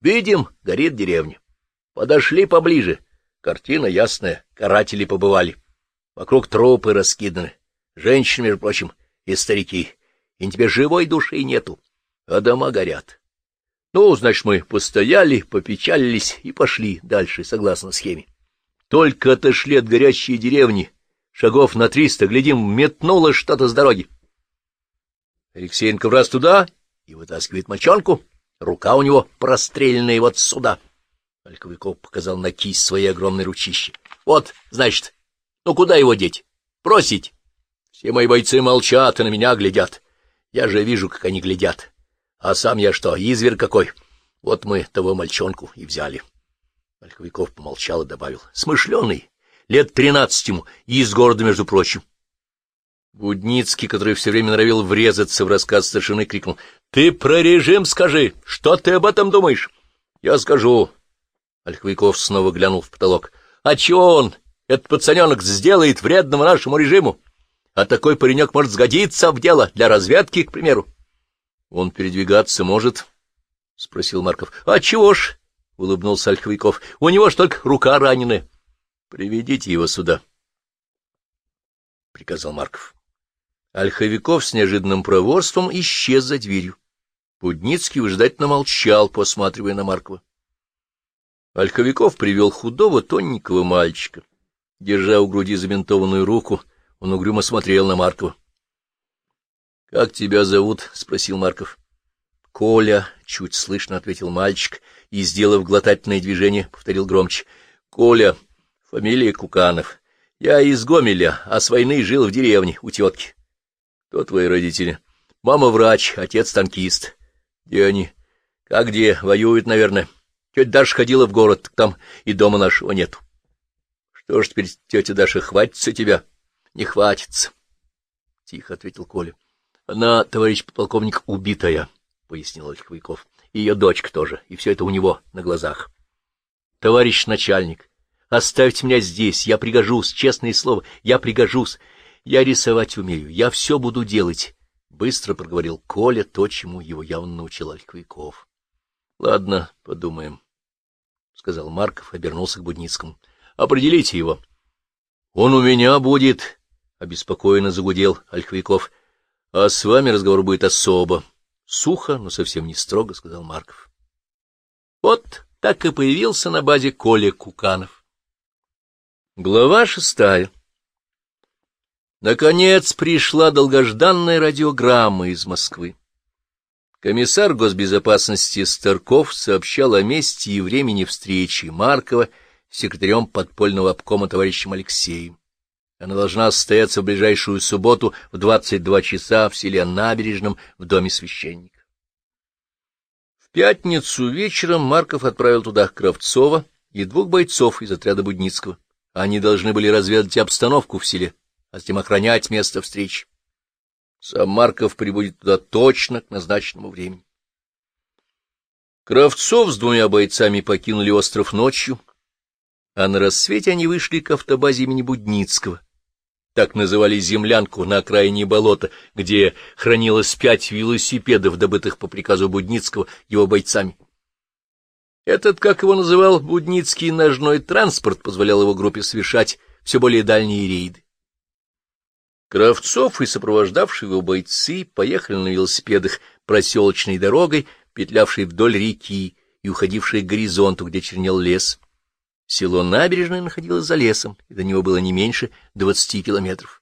Видим, горит деревня. Подошли поближе. Картина ясная, каратели побывали. Вокруг трупы раскиданы. Женщины, между прочим, и старики. И тебе живой души нету, а дома горят. Ну, значит, мы постояли, попечалились и пошли дальше, согласно схеме. Только отошли от горящей деревни, шагов на триста, глядим, метнуло что-то с дороги. Алексеенко раз туда и вытаскивает мочонку. Рука у него простреленная вот сюда. Ольковиков показал на кисть своей огромной ручищи. Вот, значит, ну куда его деть? Бросить? Все мои бойцы молчат и на меня глядят. Я же вижу, как они глядят. А сам я что, изверг какой? Вот мы того мальчонку и взяли. Ольховиков помолчал и добавил. Смышленый, лет тринадцать ему, и из города, между прочим. Будницкий, который все время норовил врезаться в рассказ старшины, крикнул. — Ты про режим скажи! Что ты об этом думаешь? — Я скажу. Ольховиков снова глянул в потолок. — А чего он, этот пацаненок, сделает вредного нашему режиму? А такой паренек может сгодиться в дело, для разведки, к примеру. — Он передвигаться может? — спросил Марков. — А чего ж? — улыбнулся Ольховиков. — У него ж только рука раненая. — Приведите его сюда, — приказал Марков. Ольховиков с неожиданным проворством исчез за дверью. Пудницкий выждательно молчал, посматривая на Маркова. Ольховиков привел худого, тоненького мальчика. Держа у груди забинтованную руку, он угрюмо смотрел на Маркова. — Как тебя зовут? — спросил Марков. — Коля, — чуть слышно ответил мальчик и, сделав глотательное движение, повторил громче. — Коля, фамилия Куканов. Я из Гомеля, а с войны жил в деревне у тетки. — Кто твои родители? — Мама врач, отец танкист. — Где они? — Как где? Воюют, наверное. Тетя Даша ходила в город, там и дома нашего нету. — Что ж теперь, тетя Даша, хватится тебя? — Не хватится, — тихо ответил Коля. — Она, товарищ полковник, убитая, — пояснил Ольховиков. — Ее дочка тоже, и все это у него на глазах. — Товарищ начальник, оставьте меня здесь, я пригожусь, честное слово, я пригожусь. Я рисовать умею, я все буду делать, — быстро проговорил Коля то, чему его явно научил Ольховиков. — Ладно, подумаем, — сказал Марков, обернулся к Будницкому. — Определите его. — Он у меня будет, — обеспокоенно загудел Ольховиков. — А с вами разговор будет особо. Сухо, но совсем не строго, — сказал Марков. Вот так и появился на базе Коля Куканов. Глава шестая Наконец пришла долгожданная радиограмма из Москвы. Комиссар госбезопасности Старков сообщал о месте и времени встречи Маркова с секретарем подпольного обкома товарищем Алексеем. Она должна состояться в ближайшую субботу в 22 часа в селе Набережном в доме священника. В пятницу вечером Марков отправил туда Кравцова и двух бойцов из отряда Будницкого. Они должны были разведать обстановку в селе а затем охранять место встречи. Сам Марков прибудет туда точно к назначенному времени. Кравцов с двумя бойцами покинули остров ночью, а на рассвете они вышли к автобазе имени Будницкого. Так называли землянку на окраине болота, где хранилось пять велосипедов, добытых по приказу Будницкого его бойцами. Этот, как его называл Будницкий, ножной транспорт позволял его группе совершать все более дальние рейды. Кравцов и сопровождавшие его бойцы поехали на велосипедах проселочной дорогой, петлявшей вдоль реки и уходившей к горизонту, где чернел лес. Село Набережное находилось за лесом, и до него было не меньше двадцати километров.